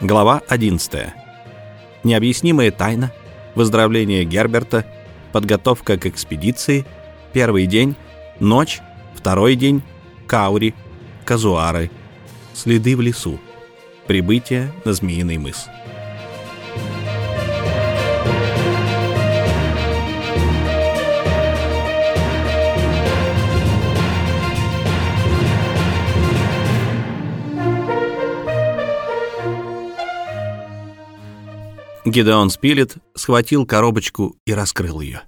Глава 11. Необъяснимая тайна, выздоровление Герберта, подготовка к экспедиции, первый день, ночь, второй день, Каури, Казуары, следы в лесу, прибытие на Змеиный мыс. Гидеон Спилет схватил коробочку и раскрыл ее.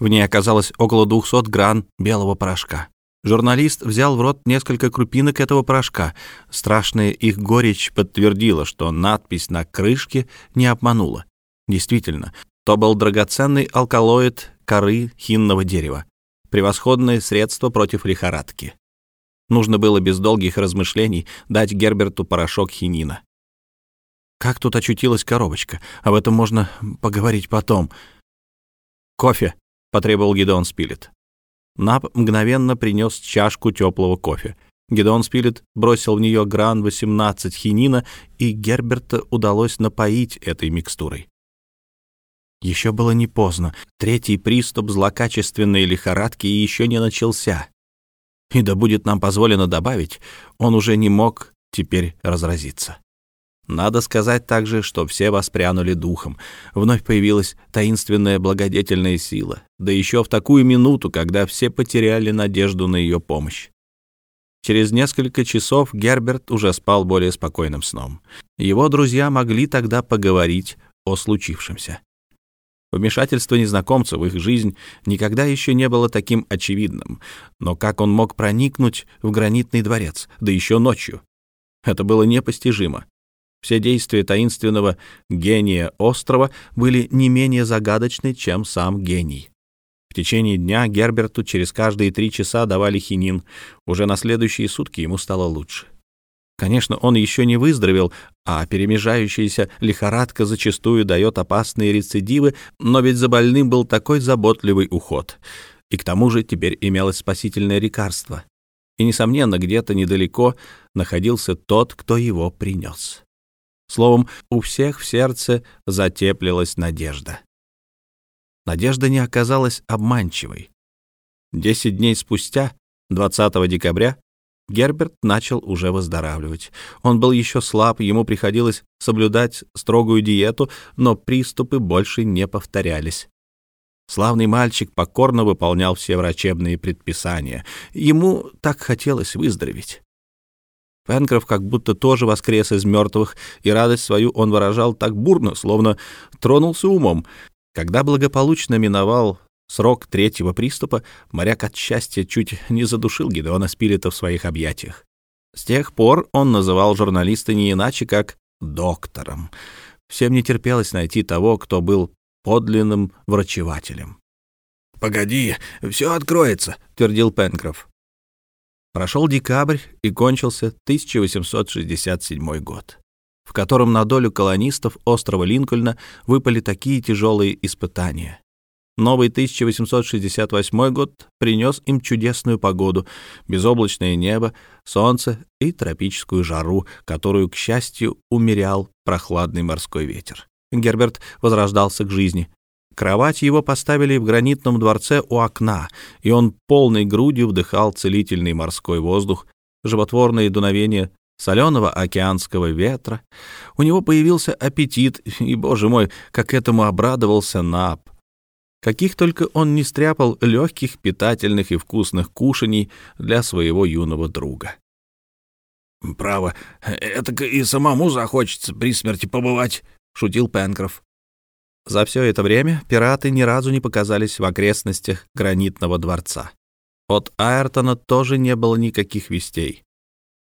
В ней оказалось около 200 гран белого порошка. Журналист взял в рот несколько крупинок этого порошка. Страшная их горечь подтвердила, что надпись на крышке не обманула. Действительно, то был драгоценный алкалоид коры хинного дерева. Превосходное средство против лихорадки. Нужно было без долгих размышлений дать Герберту порошок хинина. Как тут очутилась коробочка? Об этом можно поговорить потом. «Кофе», — потребовал Гидеон Спилет. Нап мгновенно принес чашку теплого кофе. Гидеон Спилет бросил в нее гран 18 хинина, и Герберта удалось напоить этой микстурой. Еще было не поздно. Третий приступ злокачественной лихорадки еще не начался. И да будет нам позволено добавить, он уже не мог теперь разразиться. Надо сказать также, что все воспрянули духом. Вновь появилась таинственная благодетельная сила, да еще в такую минуту, когда все потеряли надежду на ее помощь. Через несколько часов Герберт уже спал более спокойным сном. Его друзья могли тогда поговорить о случившемся. Вмешательство незнакомца в их жизнь никогда еще не было таким очевидным. Но как он мог проникнуть в гранитный дворец, да еще ночью? Это было непостижимо. Все действия таинственного гения острова были не менее загадочны, чем сам гений. В течение дня Герберту через каждые три часа давали хинин. Уже на следующие сутки ему стало лучше. Конечно, он еще не выздоровел, а перемежающаяся лихорадка зачастую дает опасные рецидивы, но ведь за больным был такой заботливый уход. И к тому же теперь имелось спасительное лекарство. И, несомненно, где-то недалеко находился тот, кто его принес. Словом, у всех в сердце затеплилась надежда. Надежда не оказалась обманчивой. Десять дней спустя, 20 декабря, Герберт начал уже выздоравливать. Он был еще слаб, ему приходилось соблюдать строгую диету, но приступы больше не повторялись. Славный мальчик покорно выполнял все врачебные предписания. Ему так хотелось выздороветь. Пенкроф как будто тоже воскрес из мертвых, и радость свою он выражал так бурно, словно тронулся умом. Когда благополучно миновал срок третьего приступа, моряк от счастья чуть не задушил Гидеона Спилета в своих объятиях. С тех пор он называл журналиста не иначе, как «доктором». Всем не терпелось найти того, кто был подлинным врачевателем. «Погоди, все откроется», — твердил Пенкроф. Прошел декабрь и кончился 1867 год, в котором на долю колонистов острова Линкольна выпали такие тяжелые испытания. Новый 1868 год принес им чудесную погоду, безоблачное небо, солнце и тропическую жару, которую, к счастью, умерял прохладный морской ветер. Герберт возрождался к жизни. Кровать его поставили в гранитном дворце у окна, и он полной грудью вдыхал целительный морской воздух, животворные дуновения соленого океанского ветра. У него появился аппетит, и, боже мой, как этому обрадовался Нап. Каких только он не стряпал легких, питательных и вкусных кушаний для своего юного друга. «Право, это и самому захочется при смерти побывать», — шутил Пенкроф. За все это время пираты ни разу не показались в окрестностях гранитного дворца. От Айртона тоже не было никаких вестей.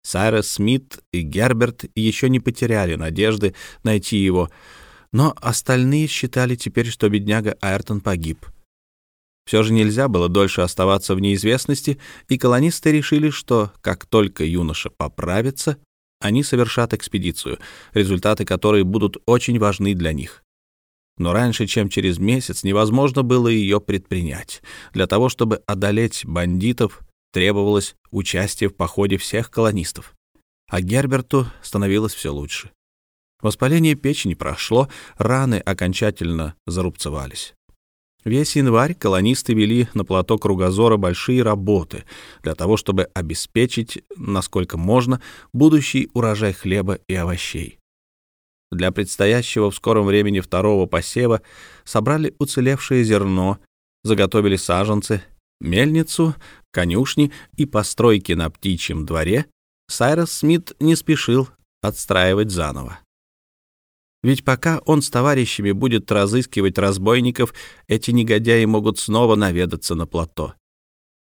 Сайрес Смит и Герберт еще не потеряли надежды найти его, но остальные считали теперь, что бедняга Айртон погиб. Все же нельзя было дольше оставаться в неизвестности, и колонисты решили, что как только юноша поправится, они совершат экспедицию, результаты которой будут очень важны для них. Но раньше, чем через месяц, невозможно было ее предпринять. Для того, чтобы одолеть бандитов, требовалось участие в походе всех колонистов. А Герберту становилось все лучше. Воспаление печени прошло, раны окончательно зарубцевались. Весь январь колонисты вели на плато Кругозора большие работы для того, чтобы обеспечить, насколько можно, будущий урожай хлеба и овощей. Для предстоящего в скором времени второго посева собрали уцелевшее зерно, заготовили саженцы, мельницу, конюшни и постройки на птичьем дворе, Сайрос Смит не спешил отстраивать заново. Ведь пока он с товарищами будет разыскивать разбойников, эти негодяи могут снова наведаться на плато.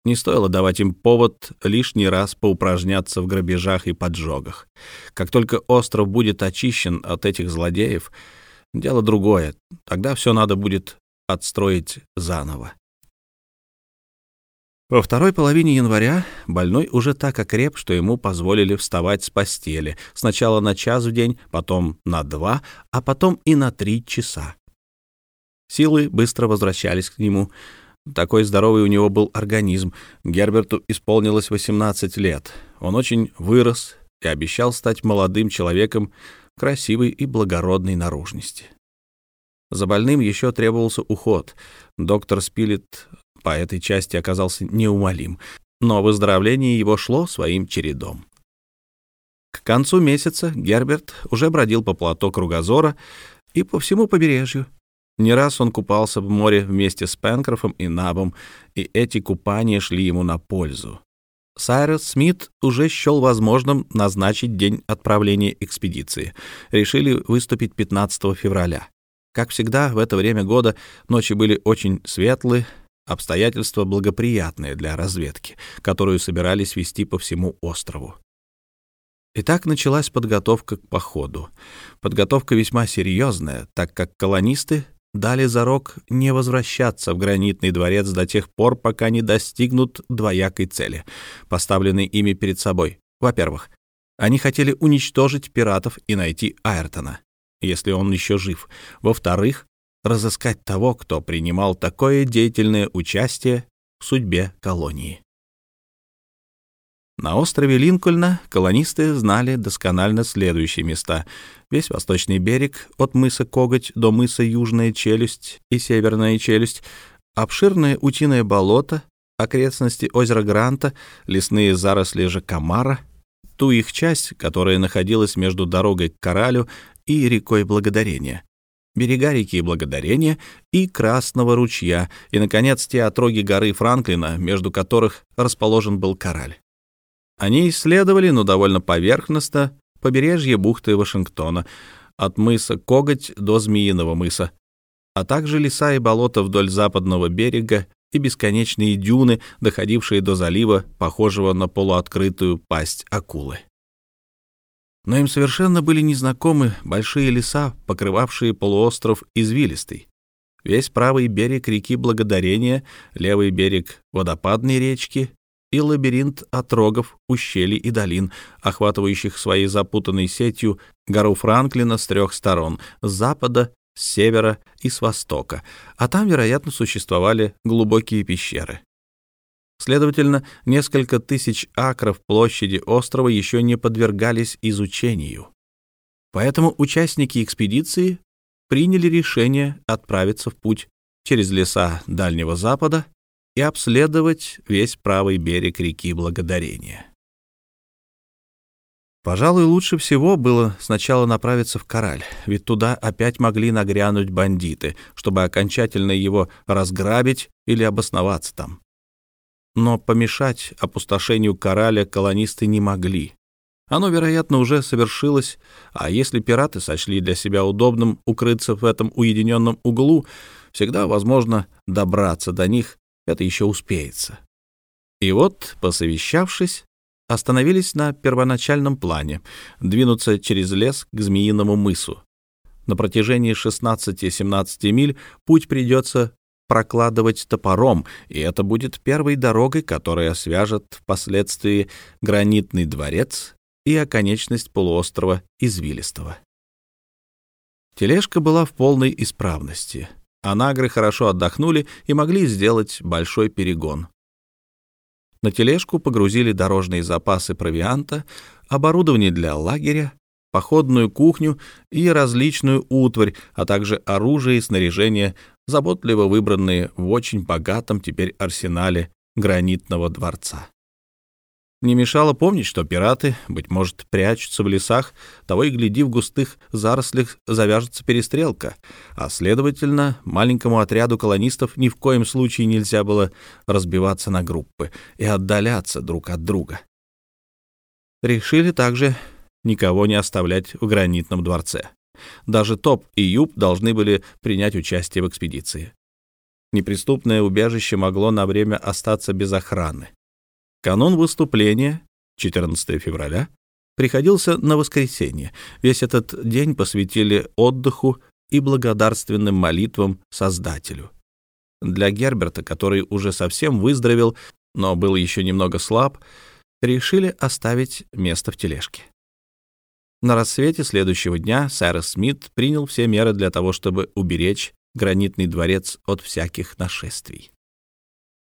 Не стоило давать им повод лишний раз поупражняться в грабежах и поджогах. Как только остров будет очищен от этих злодеев, дело другое. Тогда все надо будет отстроить заново. Во второй половине января больной уже так окреп, что ему позволили вставать с постели, сначала на час в день, потом на два, а потом и на три часа. Силы быстро возвращались к нему. Такой здоровый у него был организм. Герберту исполнилось 18 лет. Он очень вырос и обещал стать молодым человеком красивой и благородной наружности. За больным еще требовался уход. Доктор Спилет по этой части оказался неумолим, но выздоровление его шло своим чередом. К концу месяца Герберт уже бродил по плато Кругозора и по всему побережью. Не раз он купался в море вместе с Пенкрофом и Набом, и эти купания шли ему на пользу. Сайрес Смит уже счел возможным назначить день отправления экспедиции. Решили выступить 15 февраля. Как всегда, в это время года ночи были очень светлые, обстоятельства благоприятные для разведки, которую собирались вести по всему острову. Итак, началась подготовка к походу. Подготовка весьма серьезная, так как колонисты дали зарок не возвращаться в гранитный дворец до тех пор, пока не достигнут двоякой цели, поставленной ими перед собой. Во-первых, они хотели уничтожить пиратов и найти Айртона, если он еще жив. Во-вторых, разыскать того, кто принимал такое деятельное участие в судьбе колонии. На острове Линкольна колонисты знали досконально следующие места. Весь восточный берег от мыса Коготь до мыса Южная Челюсть и Северная Челюсть, обширное утиное болото, окрестности озера Гранта, лесные заросли Жакамара, ту их часть, которая находилась между дорогой к Коралю и рекой Благодарения, берега реки Благодарения и Красного ручья, и, наконец, те отроги горы Франклина, между которых расположен был Кораль. Они исследовали, но довольно поверхностно, побережье бухты Вашингтона, от мыса Коготь до Змеиного мыса, а также леса и болота вдоль западного берега и бесконечные дюны, доходившие до залива, похожего на полуоткрытую пасть акулы но им совершенно были незнакомы большие леса, покрывавшие полуостров извилистый. Весь правый берег реки Благодарения, левый берег водопадной речки и лабиринт отрогов, ущелий и долин, охватывающих своей запутанной сетью гору Франклина с трех сторон — с запада, с севера и с востока, а там, вероятно, существовали глубокие пещеры. Следовательно, несколько тысяч акров площади острова еще не подвергались изучению. Поэтому участники экспедиции приняли решение отправиться в путь через леса Дальнего Запада и обследовать весь правый берег реки Благодарения. Пожалуй, лучше всего было сначала направиться в Кораль, ведь туда опять могли нагрянуть бандиты, чтобы окончательно его разграбить или обосноваться там но помешать опустошению Кораля колонисты не могли. Оно, вероятно, уже совершилось, а если пираты сочли для себя удобным укрыться в этом уединенном углу, всегда возможно добраться до них, это еще успеется. И вот, посовещавшись, остановились на первоначальном плане — двинуться через лес к Змеиному мысу. На протяжении 16-17 миль путь придется прокладывать топором, и это будет первой дорогой, которая свяжет впоследствии гранитный дворец и оконечность полуострова Извилистого. Тележка была в полной исправности. А нагры хорошо отдохнули и могли сделать большой перегон. На тележку погрузили дорожные запасы провианта, оборудование для лагеря, походную кухню и различную утварь, а также оружие и снаряжение, заботливо выбранные в очень богатом теперь арсенале гранитного дворца. Не мешало помнить, что пираты, быть может, прячутся в лесах, того и гляди, в густых зарослях завяжется перестрелка, а, следовательно, маленькому отряду колонистов ни в коем случае нельзя было разбиваться на группы и отдаляться друг от друга. Решили также никого не оставлять в гранитном дворце. Даже Топ и Юб должны были принять участие в экспедиции. Неприступное убежище могло на время остаться без охраны. Канун выступления, 14 февраля, приходился на воскресенье. Весь этот день посвятили отдыху и благодарственным молитвам Создателю. Для Герберта, который уже совсем выздоровел, но был еще немного слаб, решили оставить место в тележке. На рассвете следующего дня сэр Смит принял все меры для того, чтобы уберечь гранитный дворец от всяких нашествий.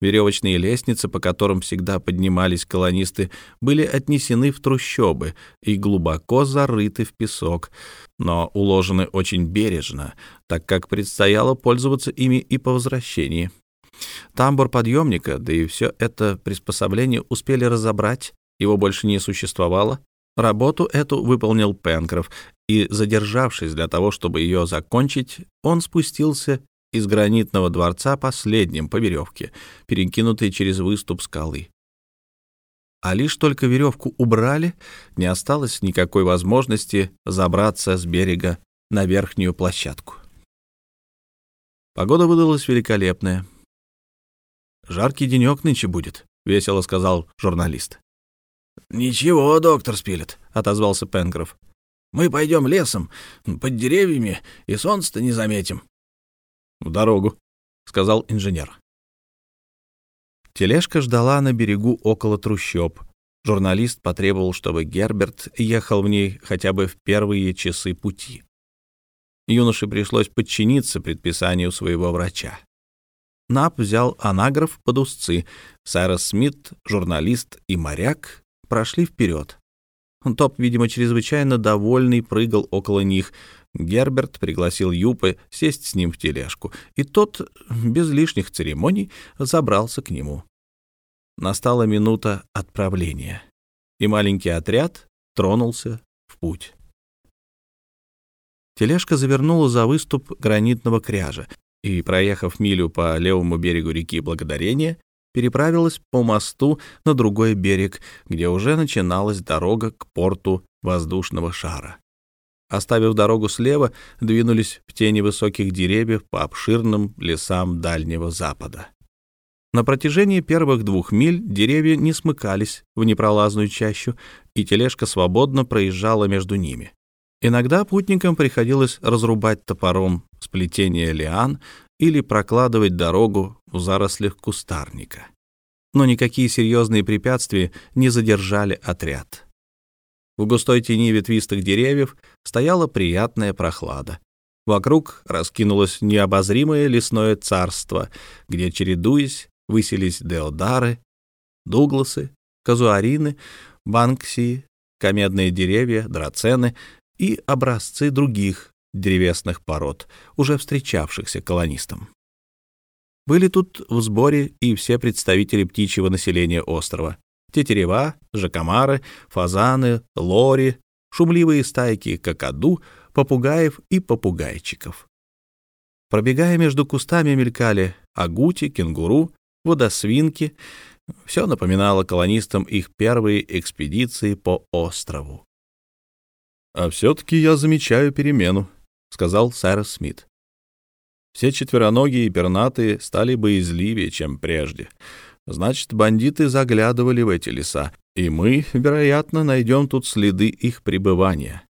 Веревочные лестницы, по которым всегда поднимались колонисты, были отнесены в трущобы и глубоко зарыты в песок, но уложены очень бережно, так как предстояло пользоваться ими и по возвращении. Тамбур подъемника, да и все это приспособление успели разобрать, его больше не существовало. Работу эту выполнил Пенкроф, и, задержавшись для того, чтобы ее закончить, он спустился из гранитного дворца последним по веревке, перекинутой через выступ скалы. А лишь только веревку убрали, не осталось никакой возможности забраться с берега на верхнюю площадку. Погода выдалась великолепная. «Жаркий денек нынче будет», — весело сказал журналист. «Ничего, доктор Спилет», — отозвался Пенкроф. «Мы пойдем лесом, под деревьями, и солнце-то не заметим». «В дорогу», — сказал инженер. Тележка ждала на берегу около трущоб. Журналист потребовал, чтобы Герберт ехал в ней хотя бы в первые часы пути. Юноше пришлось подчиниться предписанию своего врача. Нап взял анаграф под узцы. Сайрос Смит, журналист и моряк прошли вперед. Топ, видимо, чрезвычайно довольный, прыгал около них. Герберт пригласил Юпы сесть с ним в тележку, и тот, без лишних церемоний, забрался к нему. Настала минута отправления, и маленький отряд тронулся в путь. Тележка завернула за выступ гранитного кряжа и, проехав милю по левому берегу реки Благодарения, переправилась по мосту на другой берег, где уже начиналась дорога к порту воздушного шара. Оставив дорогу слева, двинулись в тени высоких деревьев по обширным лесам Дальнего Запада. На протяжении первых двух миль деревья не смыкались в непролазную чащу, и тележка свободно проезжала между ними. Иногда путникам приходилось разрубать топором сплетение лиан или прокладывать дорогу в зарослях кустарника. Но никакие серьезные препятствия не задержали отряд. В густой тени ветвистых деревьев стояла приятная прохлада. Вокруг раскинулось необозримое лесное царство, где, чередуясь, высились деодары, дугласы, казуарины, банксии, комедные деревья, драцены и образцы других древесных пород, уже встречавшихся колонистам. Были тут в сборе и все представители птичьего населения острова. Тетерева, жакомары, фазаны, лори, шумливые стайки какаду, попугаев и попугайчиков. Пробегая между кустами, мелькали агути, кенгуру, водосвинки. Все напоминало колонистам их первые экспедиции по острову. «А все-таки я замечаю перемену», — сказал Сайрос Смит. Все четвероногие и пернатые стали боязливее, чем прежде. Значит, бандиты заглядывали в эти леса, и мы, вероятно, найдем тут следы их пребывания.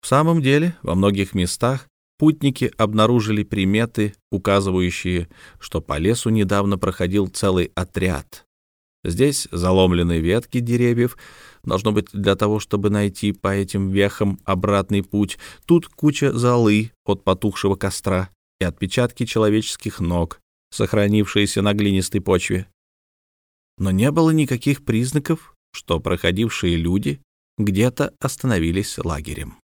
В самом деле, во многих местах путники обнаружили приметы, указывающие, что по лесу недавно проходил целый отряд. Здесь заломлены ветки деревьев, должно быть для того, чтобы найти по этим вехам обратный путь. Тут куча золы от потухшего костра и отпечатки человеческих ног, сохранившиеся на глинистой почве. Но не было никаких признаков, что проходившие люди где-то остановились лагерем.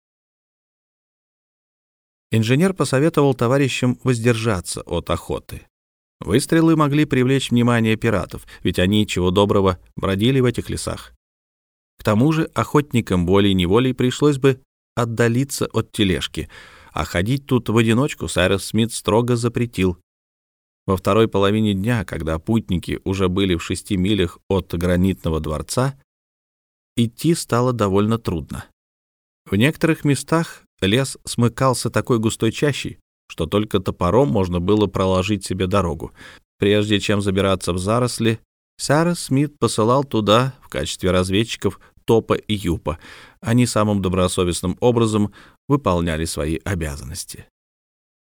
Инженер посоветовал товарищам воздержаться от охоты. Выстрелы могли привлечь внимание пиратов, ведь они, чего доброго, бродили в этих лесах. К тому же охотникам волей-неволей пришлось бы отдалиться от тележки, а ходить тут в одиночку Сайрес Смит строго запретил. Во второй половине дня, когда путники уже были в шести милях от гранитного дворца, идти стало довольно трудно. В некоторых местах лес смыкался такой густой чащей, что только топором можно было проложить себе дорогу. Прежде чем забираться в заросли, Сара Смит посылал туда в качестве разведчиков Топа и Юпа. Они самым добросовестным образом выполняли свои обязанности.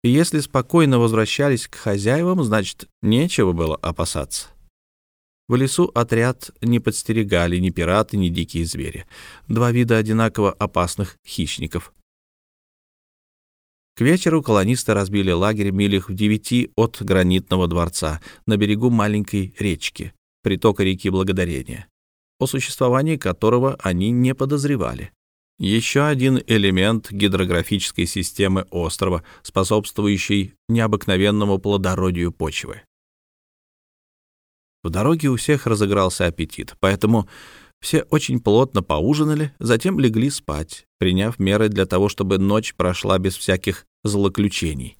И если спокойно возвращались к хозяевам, значит, нечего было опасаться. В лесу отряд не подстерегали ни пираты, ни дикие звери. Два вида одинаково опасных хищников. К вечеру колонисты разбили лагерь милях в девяти от гранитного дворца на берегу маленькой речки, притока реки Благодарения, о существовании которого они не подозревали. Еще один элемент гидрографической системы острова, способствующий необыкновенному плодородию почвы. В дороге у всех разыгрался аппетит, поэтому все очень плотно поужинали, затем легли спать, приняв меры для того, чтобы ночь прошла без всяких злоключений.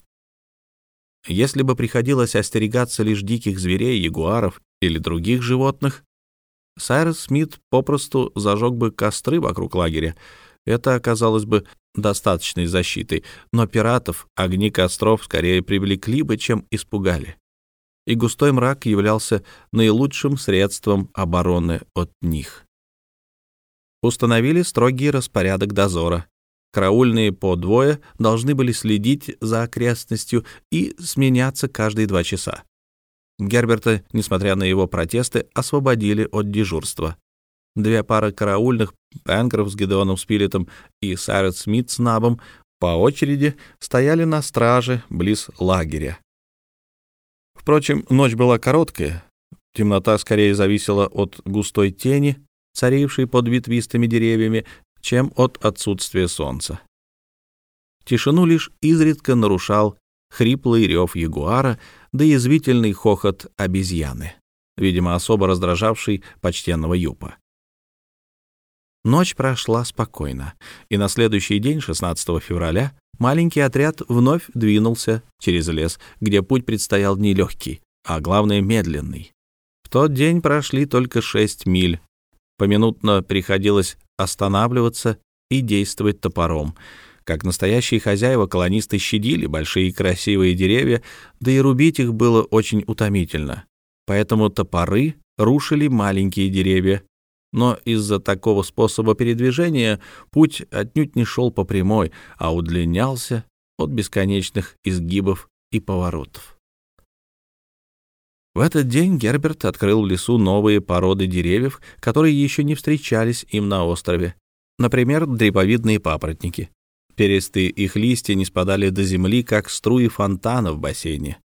Если бы приходилось остерегаться лишь диких зверей, ягуаров или других животных, Сайрес Смит попросту зажег бы костры вокруг лагеря. Это оказалось бы достаточной защитой, но пиратов огни костров скорее привлекли бы, чем испугали и густой мрак являлся наилучшим средством обороны от них. Установили строгий распорядок дозора. Караульные по двое должны были следить за окрестностью и сменяться каждые два часа. Герберта, несмотря на его протесты, освободили от дежурства. Две пары караульных, Пенкроф с Гедеоном Спилетом и Сайрет Смит с Набом, по очереди стояли на страже близ лагеря, Впрочем, ночь была короткая. Темнота скорее зависела от густой тени, царившей под ветвистыми деревьями, чем от отсутствия солнца. Тишину лишь изредка нарушал хриплый рев ягуара да язвительный хохот обезьяны, видимо, особо раздражавший почтенного юпа. Ночь прошла спокойно, и на следующий день, 16 февраля, маленький отряд вновь двинулся через лес, где путь предстоял нелегкий, а главное медленный. В тот день прошли только шесть миль. Поминутно приходилось останавливаться и действовать топором. Как настоящие хозяева, колонисты щадили большие красивые деревья, да и рубить их было очень утомительно. Поэтому топоры рушили маленькие деревья, но из-за такого способа передвижения путь отнюдь не шел по прямой, а удлинялся от бесконечных изгибов и поворотов. В этот день Герберт открыл в лесу новые породы деревьев, которые еще не встречались им на острове. Например, дреповидные папоротники. Перистые их листья не спадали до земли, как струи фонтана в бассейне.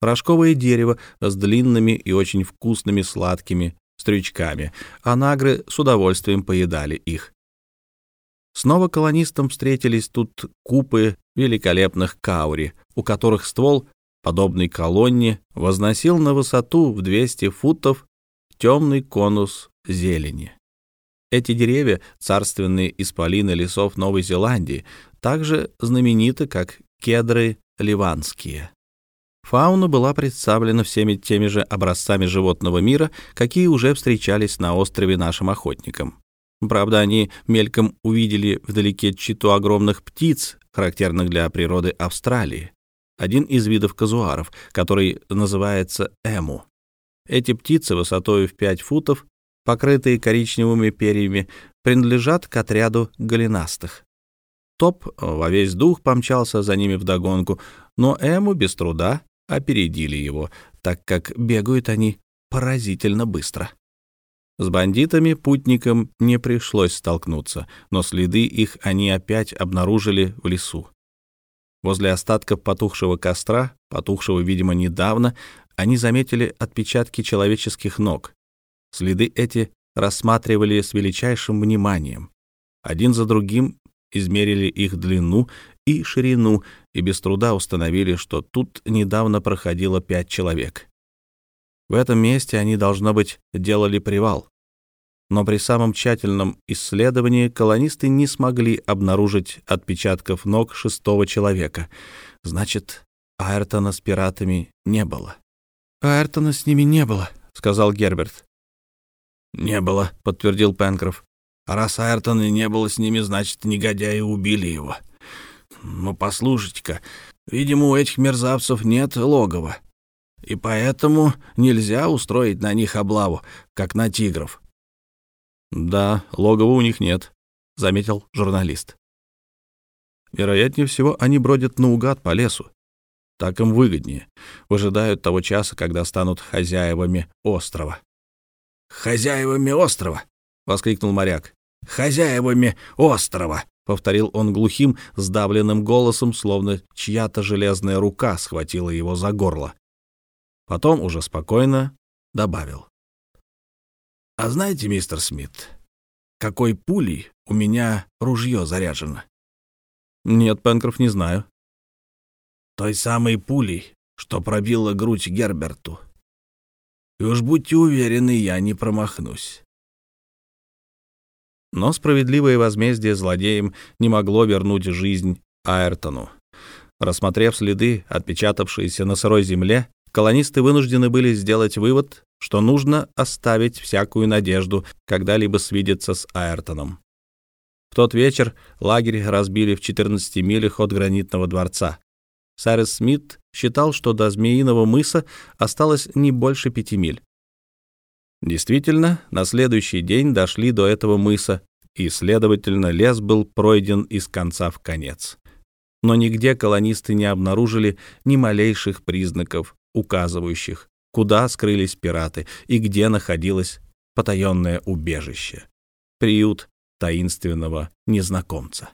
Рожковое дерево с длинными и очень вкусными сладкими стрючками, а нагры с удовольствием поедали их. Снова колонистам встретились тут купы великолепных каури, у которых ствол, подобный колонне, возносил на высоту в 200 футов темный конус зелени. Эти деревья, царственные исполины лесов Новой Зеландии, также знамениты, как кедры ливанские. Фауна была представлена всеми теми же образцами животного мира, какие уже встречались на острове нашим охотникам. Правда, они мельком увидели вдалеке читу огромных птиц, характерных для природы Австралии. Один из видов казуаров, который называется эму. Эти птицы высотой в 5 футов, покрытые коричневыми перьями, принадлежат к отряду голенастых. Топ во весь дух помчался за ними вдогонку, но Эму без труда опередили его, так как бегают они поразительно быстро. С бандитами путникам не пришлось столкнуться, но следы их они опять обнаружили в лесу. Возле остатков потухшего костра, потухшего, видимо, недавно, они заметили отпечатки человеческих ног. Следы эти рассматривали с величайшим вниманием. Один за другим измерили их длину и ширину и без труда установили, что тут недавно проходило пять человек. В этом месте они, должно быть, делали привал. Но при самом тщательном исследовании колонисты не смогли обнаружить отпечатков ног шестого человека. Значит, Айртона с пиратами не было. «Айртона с ними не было», — сказал Герберт. «Не было», — подтвердил Пенкроф. «А раз Айртона не было с ними, значит, негодяи убили его. Ну, послушайте-ка, видимо, у этих мерзавцев нет логова, и поэтому нельзя устроить на них облаву, как на тигров». «Да, логова у них нет», — заметил журналист. «Вероятнее всего, они бродят наугад по лесу. Так им выгоднее. Выжидают того часа, когда станут хозяевами острова». «Хозяевами острова!» — воскликнул моряк. «Хозяевами острова!» — повторил он глухим, сдавленным голосом, словно чья-то железная рука схватила его за горло. Потом уже спокойно добавил. «А знаете, мистер Смит, какой пулей у меня ружье заряжено?» «Нет, Пенкроф, не знаю». «Той самой пулей, что пробила грудь Герберту. И уж будьте уверены, я не промахнусь. Но справедливое возмездие злодеям не могло вернуть жизнь Айртону. Рассмотрев следы, отпечатавшиеся на сырой земле, колонисты вынуждены были сделать вывод, что нужно оставить всякую надежду когда-либо свидеться с Айртоном. В тот вечер лагерь разбили в 14 милях от гранитного дворца. Сайрес Смит считал, что до Змеиного мыса осталось не больше пяти миль. Действительно, на следующий день дошли до этого мыса, и, следовательно, лес был пройден из конца в конец. Но нигде колонисты не обнаружили ни малейших признаков, указывающих, куда скрылись пираты и где находилось потаенное убежище, приют таинственного незнакомца.